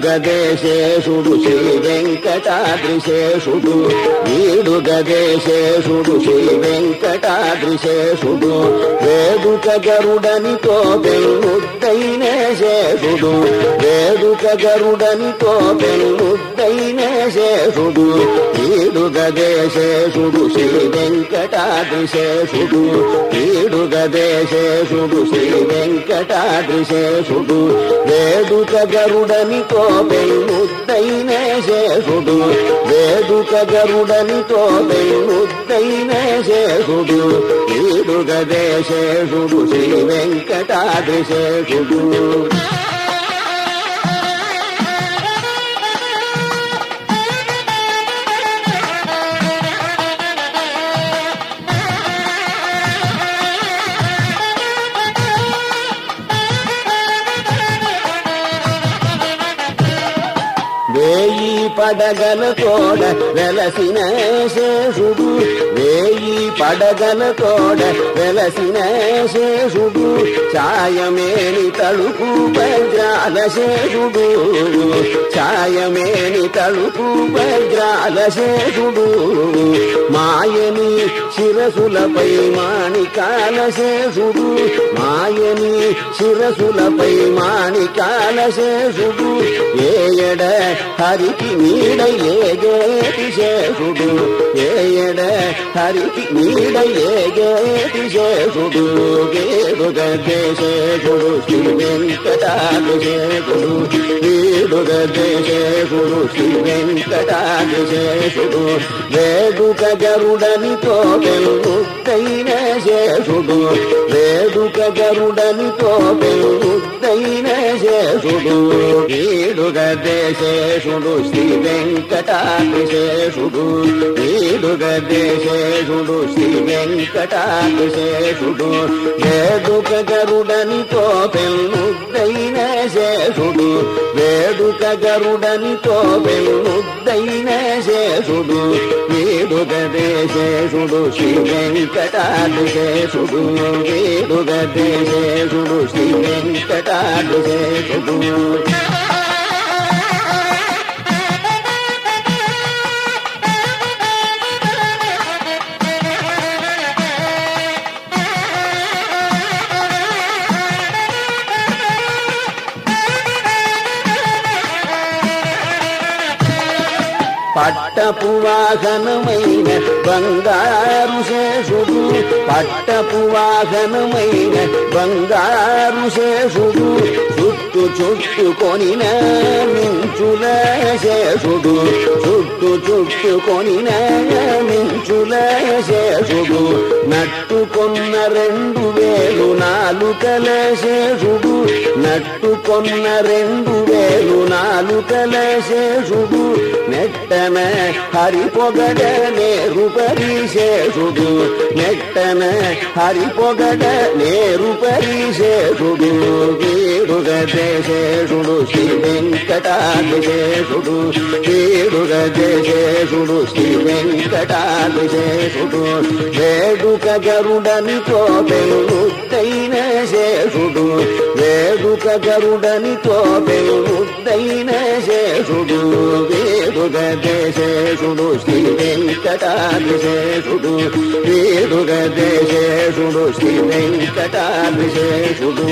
వీడుగదేశేషుడు శ్రీ వెంకటాద్రిశేషుడు. వీడుగదేశేషుడు శ్రీ వెంకటాద్రిశేషుడు. వేడుక గరుడనితో పెళ్ళుద్దైన శేషుడు. వేడుక గరుడనితో పెళ్ళుద్దైన శేషుడు. వీడుగదేశేషుడు శ్రీ వెంకటాద్రిశేషుడు. వీడుగదేశేషుడు శ్రీ వెంకటాద్రిశేషుడు. వేడుక గరుడనితో పెళ్ళుద్దైన శేషుడు వేడుక గరుడనితో పెళ్ళుద్దైన శేషుడు వీడుగదేశేషుడు శ్రీ వెంకటాద్రిశేషుడు. పడగల కోడ వెలసిన శేషుడు వేయి పడగల కోడ వెలసిన శేషుడు ఛాయమేని తలుపు భద్రాల శేషుడు ఛాయమేని తలుపు భద్రాల శేషుడు మాయని శిరసులపై మాణికాల శేషుడు మాయని శిరసులపై మాణికాల శేషుడు ఏయడ హరికి నీడ ఏగేటి ఏయడ హరికి నీడ ఏగేటి శేషుడు శ్రీ వెంకటాభిషేకుడు వీడుగదేశేషుడు శ్రీ వెంకటాభిషేకుడు వేడుక తోటలు ముక్కైన శేషుడు వేడుక గరుడని వీడుగదేశేషుడు శ్రీ వెంకటాభిషేషుడు వీడుగదేశేషుడు శ్రీ వెంకటాభిశేషుడు వేడుక గరుడనితో పెళ్ళుద్దైన శేషుడు వేడుక గరుడనితో పెళ్ళుద్దైన శేషుడు వీడుగదేశేషుడు శ్రీ వెంకటాభిషేషుడు వీడుగదేశేషుడు శ్రీ వెంకటాభిషేషుడు పట్టపు వాహనమైన బంగారు శేషుడు పట్టపు వాహనమైన బంగారు శేషుడు చుట్టు చుట్టుకొనిన మించుల శేషుడు చుట్టు చుట్టుకొనిన మించుల శేషుడు నట్టుకొన్న రెండు వేలు నాలుకల శేషుడు నట్టుకొన్న రెండు వేలు నాలుకల శేషుడు నెట్టన హరి పొగడ నేరు పరిశేషుడు నెట్టన హరి పొగడ నేరు పరిశేషుడు వీడుగదేశేషుడు శ్రీ వెంకటాభిషేషుడు వీడుగదేశేషుడు శ్రీ వెంకటాభిషేషుడు వేడుక గరుడనితో పెళ్ళుద్దైన శేషుడు వేడుక గరుడనితో పెళ్ళుద్దైన శేషుడు వేడుగదేశేషుడు శ్రీ వెంకటాభిషేషుడు వేడుగదేశేషుడు శ్రీ వెంకటాభిషేషుడు.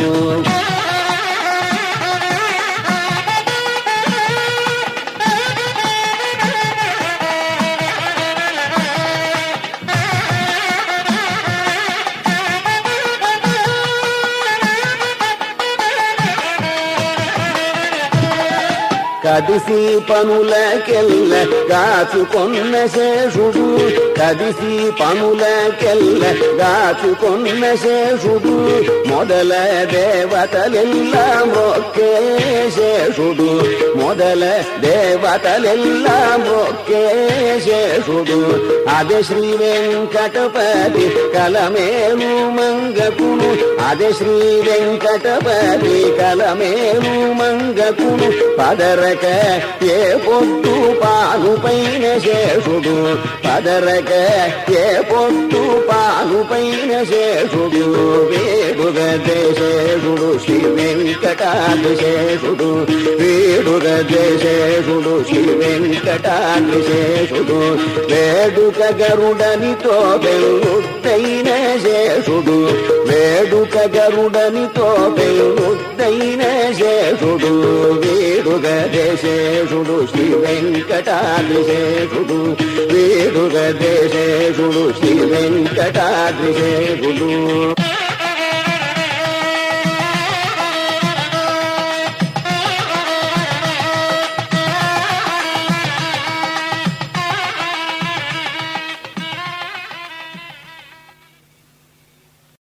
కదిసి పనులకెల్ల గాచుకొన్న శేషుడు కదిసి పనులకెల్ల గాచుకొన్న శేషుడు మొదల దేవతలెల్ల మొక్కే శేషుడు మొదల దేవతలెల్ల మొక్కే శేషుడు. అదే శ్రీ వెంకటపతి కలమేను మంగకును అదే శ్రీ వెంకటపతి కలమేలు మంగకుడు పదరక ఏ పొట్టు పాలు పైన శేషుడు పదరక ఏ పొట్టు పాలు పైన శేషుడు వేడుగ శేషుడు శ్రీ వెంకటాద్రిశేషుడు వేడుగ శేషుడు శ్రీ వెంకటాద్రిశేషుడు వేడుక గరుడనితో వెల్లుద్దైన శేషుడు వేడుక గరుడనితో వెల్లుద్దైన శేషుడు వేడుగ దేశేషుడు శ్రీ వెంకటాద్రిశేషుడు. వేడుగ దేశేషుడు శ్రీ వెంకటాద్రిశేషుడు.